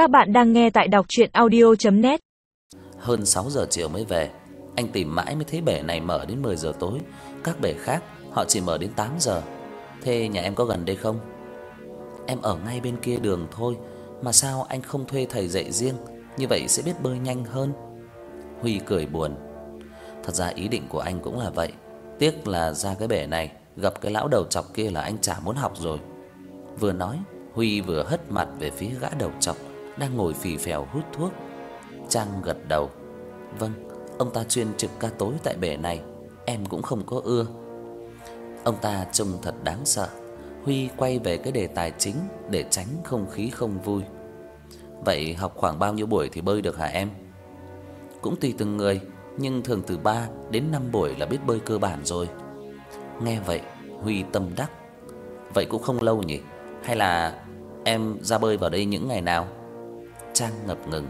Các bạn đang nghe tại đọc audio net Hơn 6 giờ chiều mới về. Anh tìm mãi mới thấy bể này mở đến 10 giờ tối, các bể khác họ chỉ mở đến 8 giờ. Thế nhà em có gần đây không? Em ở ngay bên kia đường thôi, mà sao anh không thuê thầy dạy riêng, như vậy sẽ biết bơi nhanh hơn. Huy cười buồn. Thật ra ý định của anh cũng là vậy, tiếc là ra cái bể này gặp cái lão đầu chọc kia là anh chả muốn học rồi. Vừa nói, Huy vừa hất mặt về phía gã đầu chọc đang ngồi phì phèo hút thuốc. Trang gật đầu. Vâng, ông ta chuyên trực ca tối tại bể này, em cũng không có ưa. Ông ta trông thật đáng sợ. Huy quay về cái đề tài chính để tránh không khí không vui. Vậy học khoảng bao nhiêu buổi thì bơi được hả em? Cũng tùy từng người, nhưng thường từ 3 đến 5 buổi là biết bơi cơ bản rồi. Nghe vậy, Huy tâm đắc. Vậy cũng không lâu nhỉ? Hay là em ra bơi vào đây những ngày nào? Trang ngập ngừng.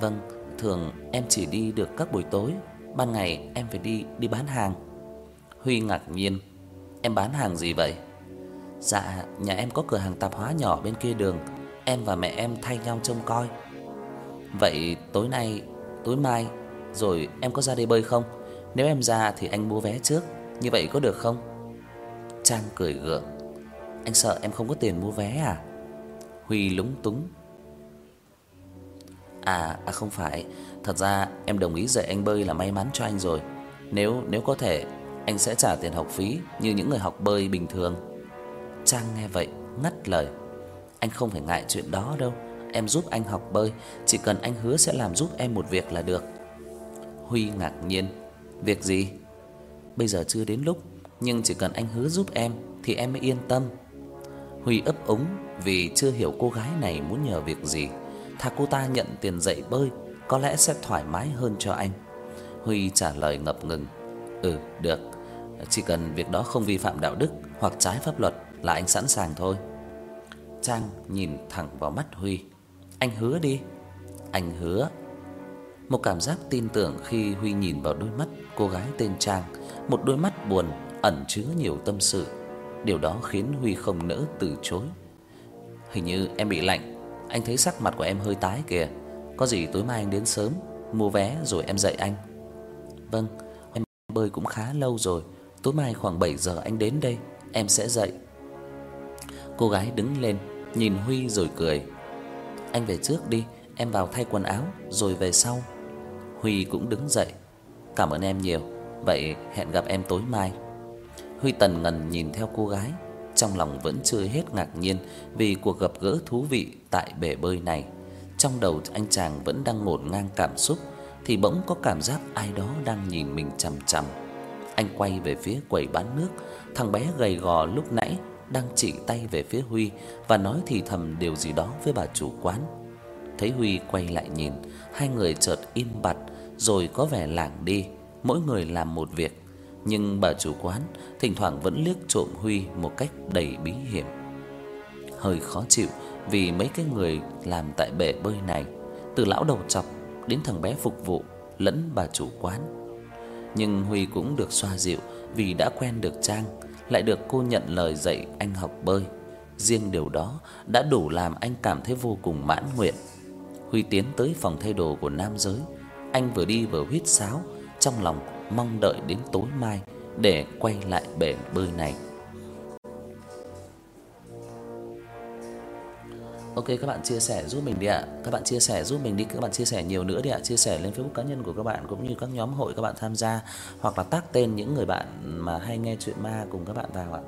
Vâng, thường em chỉ đi được các buổi tối, ban ngày em phải đi đi bán hàng. Huy ngạc nhiên. Em bán hàng gì vậy? Dạ, nhà em có cửa hàng tạp hóa nhỏ bên kia đường, em và mẹ em thay nhau trông coi. Vậy tối nay, tối mai rồi em có ra đây bơi không? Nếu em ra thì anh mua vé trước, như vậy có được không? Trang cười gượng. Anh sợ em không có tiền mua vé à? Huy lúng túng. À, à không phải, thật ra em đồng ý dạy anh bơi là may mắn cho anh rồi. Nếu nếu có thể, anh sẽ trả tiền học phí như những người học bơi bình thường. Trang nghe vậy ngắt lời. Anh không phải ngại chuyện đó đâu, em giúp anh học bơi, chỉ cần anh hứa sẽ làm giúp em một việc là được. Huy ngạc nhiên, việc gì? Bây giờ chưa đến lúc, nhưng chỉ cần anh hứa giúp em thì em mới yên tâm. Huy ấp úng vì chưa hiểu cô gái này muốn nhờ việc gì. Thà cô ta nhận tiền dạy bơi có lẽ sẽ thoải mái hơn cho anh. Huy trả lời ngập ngừng. Ừ, được. Chỉ cần việc đó không vi phạm đạo đức hoặc trái pháp luật là anh sẵn sàng thôi. Trang nhìn thẳng vào mắt Huy. Anh hứa đi. Anh hứa. Một cảm giác tin tưởng khi Huy nhìn vào đôi mắt cô gái tên Trang, một đôi mắt buồn ẩn chứa nhiều tâm sự. Điều đó khiến Huy không nỡ từ chối. Hình như em bị lạnh, anh thấy sắc mặt của em hơi tái kìa. Có gì tối mai anh đến sớm, mua vé rồi em dạy anh. Vâng, em bơi cũng khá lâu rồi, tối mai khoảng 7 giờ anh đến đây, em sẽ dạy. Cô gái đứng lên, nhìn Huy rồi cười. Anh về trước đi, em vào thay quần áo rồi về sau. Huy cũng đứng dậy. Cảm ơn em nhiều, vậy hẹn gặp em tối mai. Huy tần ngần nhìn theo cô gái, trong lòng vẫn chưa hết ngạc nhiên vì cuộc gặp gỡ thú vị tại bể bơi này. Trong đầu anh chàng vẫn đang ngổn ngang cảm xúc thì bỗng có cảm giác ai đó đang nhìn mình chằm chằm. Anh quay về phía quầy bán nước, thằng bé gầy gò lúc nãy đang chỉ tay về phía Huy và nói thì thầm điều gì đó với bà chủ quán. Thấy Huy quay lại nhìn, hai người chợt im bặt rồi có vẻ lảng đi, mỗi người làm một việc nhưng bà chủ quán thỉnh thoảng vẫn liếc trộm Huy một cách đầy bí hiểm. Hơi khó chịu vì mấy cái người làm tại bể bơi này, từ lão đầu trọc đến thằng bé phục vụ lẫn bà chủ quán. Nhưng Huy cũng được xoa dịu vì đã quen được Trang, lại được cô nhận lời dạy anh học bơi. Riêng điều đó đã đủ làm anh cảm thấy vô cùng mãn nguyện. Huy tiến tới phòng thay đồ của nam giới, anh vừa đi vừa huýt sáo, trong lòng mong đợi đến tối mai để quay lại bể bơi này. Ok các bạn chia sẻ giúp mình đi ạ. Các bạn chia sẻ giúp mình đi, các bạn chia sẻ nhiều nữa đi ạ. Chia sẻ lên Facebook cá nhân của các bạn cũng như các nhóm hội các bạn tham gia hoặc là tag tên những người bạn mà hay nghe chuyện ma cùng các bạn vào ạ.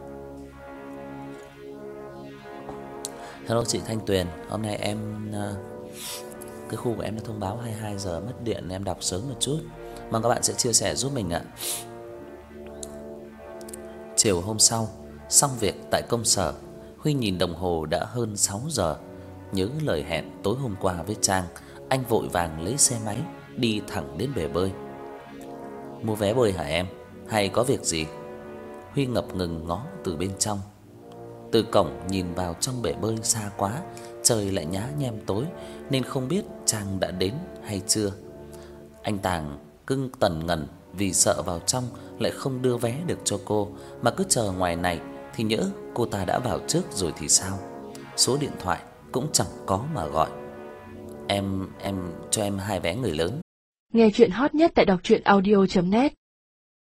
Hello chị Thanh Tuyền, hôm nay em ờ, cái khu của em đã thông báo 22 giờ mất điện em đọc sớm một chút. Mong các bạn sẽ chia sẻ giúp mình ạ. Chiều hôm sau, xong việc tại công sở, Huy nhìn đồng hồ đã hơn 6 giờ. Nhớ lời hẹn tối hôm qua với Trang, anh vội vàng lấy xe máy đi thẳng đến bể bơi. Mua vé bơi hả em? Hay có việc gì? Huy ngập ngừng ngó từ bên trong. Từ cổng nhìn vào trong bể bơi xa quá, trời lại nhá nhem tối nên không biết Trang đã đến hay chưa. Anh Tàng cưng tần ngần vì sợ vào trong lại không đưa vé được cho cô, mà cứ chờ ngoài này thì nhỡ cô ta đã vào trước rồi thì sao? Số điện thoại cũng chẳng có mà gọi. Em em cho em hai vé người lớn. Nghe chuyện hot nhất tại đọc truyện audio net